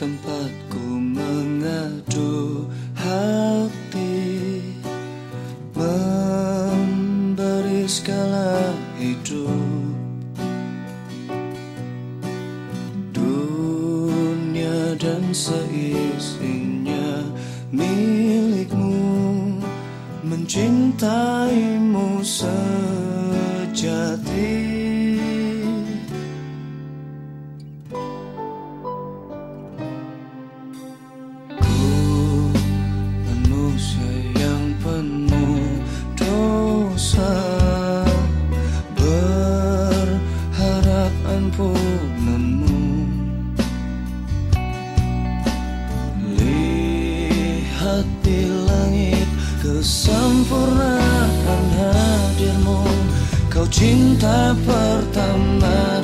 tempatku mengadu hati Memberi segala hidup. Dunia dan seisinya milikmu Mencintaimu sejati di langit kesempurnaan hadirmu. Kau cinta pertama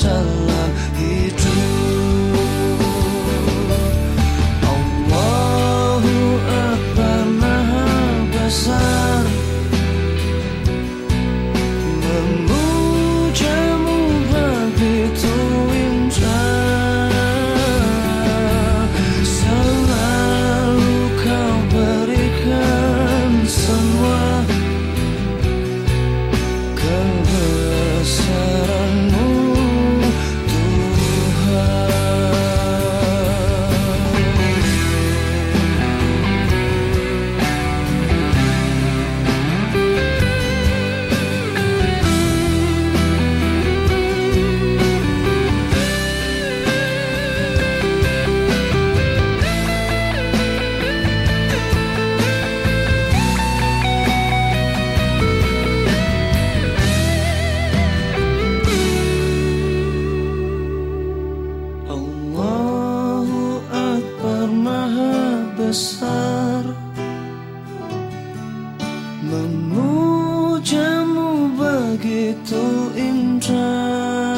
Besar. Memujamu begitu indah